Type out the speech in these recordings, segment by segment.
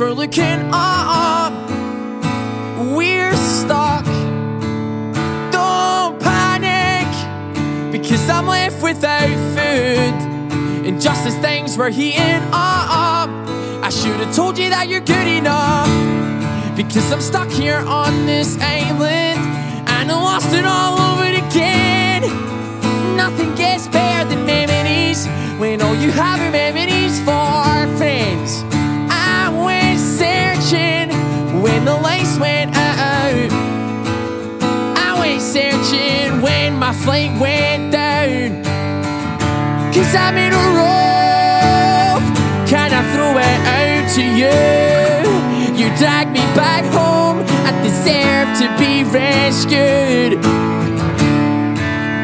we're looking up. We're stuck. Don't panic, because I'm left without food. And just as things were heating up, I should have told you that you're good enough. Because I'm stuck here on this island, and I lost it all over again. Nothing gets better lights went out. I went searching when my flight went down. Cause I'm in a rope. Can I throw it out to you? You drag me back home. I deserve to be rescued.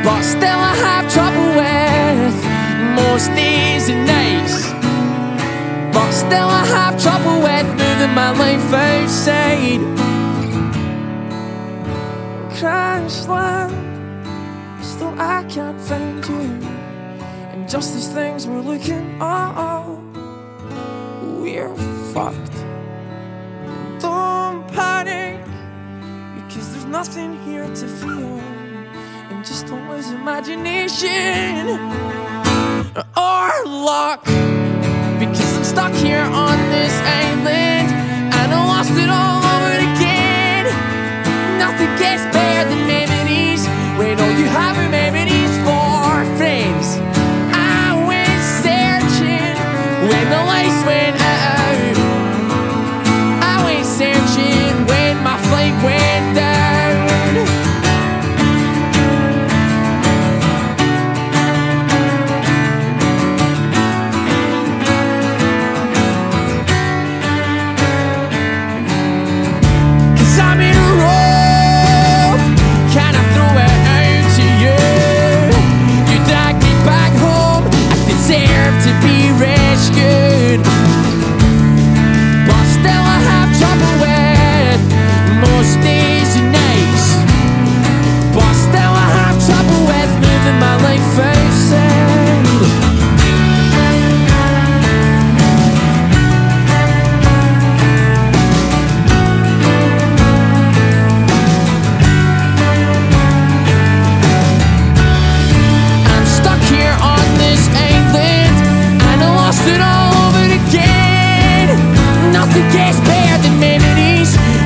But still, I have trouble with most days and nights. But still, I have trouble with moving my life outside. Land, still I can't find you. And just as things were looking up, we're fucked. Don't panic, because there's nothing here to feel. And just don't lose imagination or luck. Because I'm stuck here on this island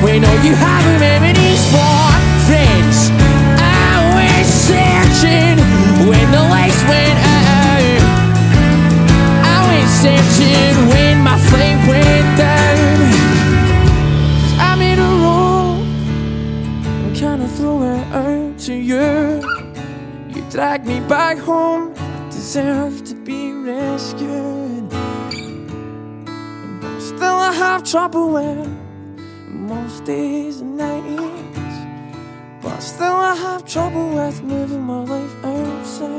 when all you have are memories for friends. I went searching when the lights went out. I went searching when my flame went down. I'm in a rope, I'm kinda throw it out to you. You drag me back home. I deserve to be rescued. Still, I have trouble with most days and nights. But still, I have trouble with moving my life outside.